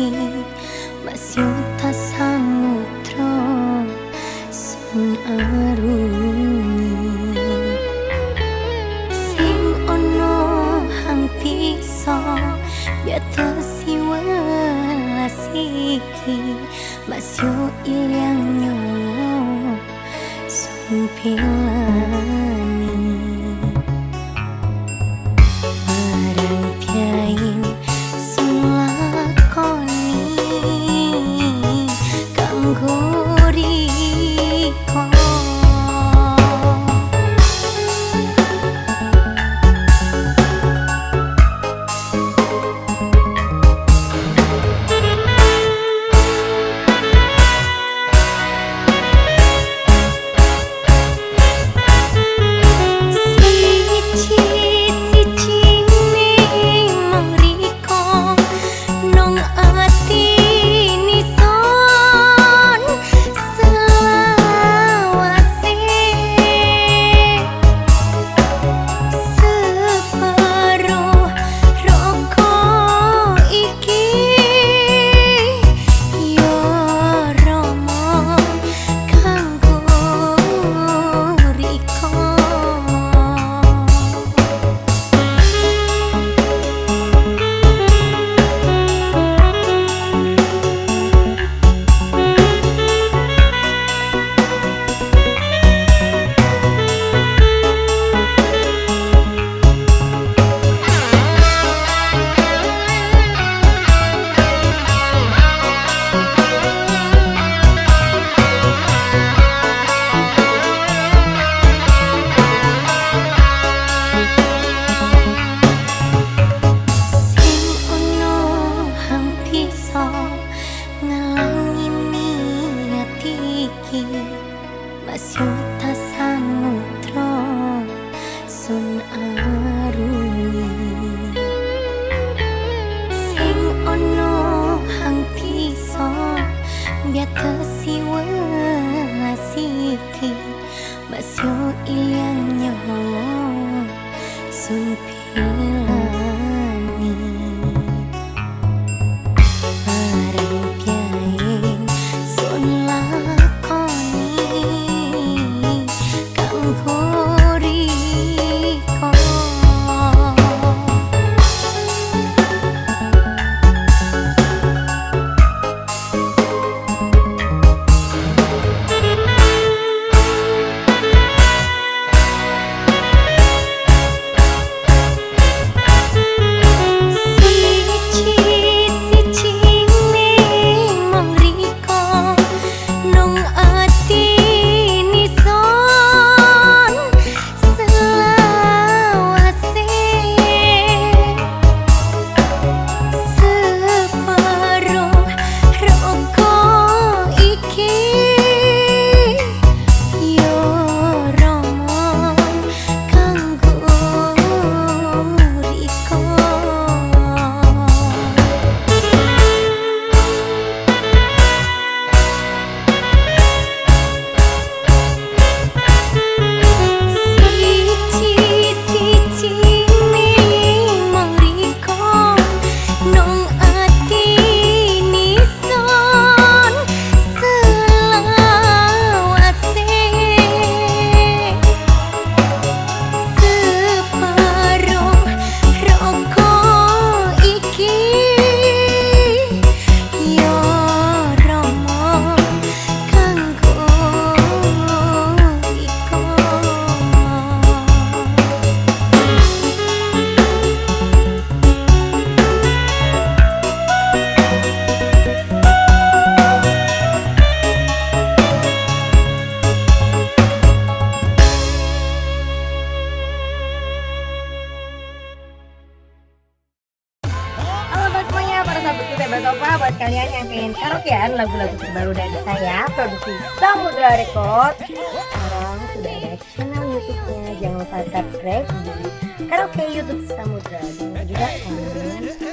si mas yuta samutro sun aru sing ono hang piso yato si wala mas yu ilyang nyo sun pilang Mas yuta samudra sun arungi Sing ono hang piso biata si welasiki Mas yo ilyang nyawa pilani kita Batova Buat kalian yang pengen karaokean lagu-lagu terbaru dari saya Produksi Samudra Record Sekarang sudah ada channel Youtube-nya. Jangan lupa subscribe di karaoke Youtube Samudra Dan juga komen